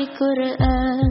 Al-Quran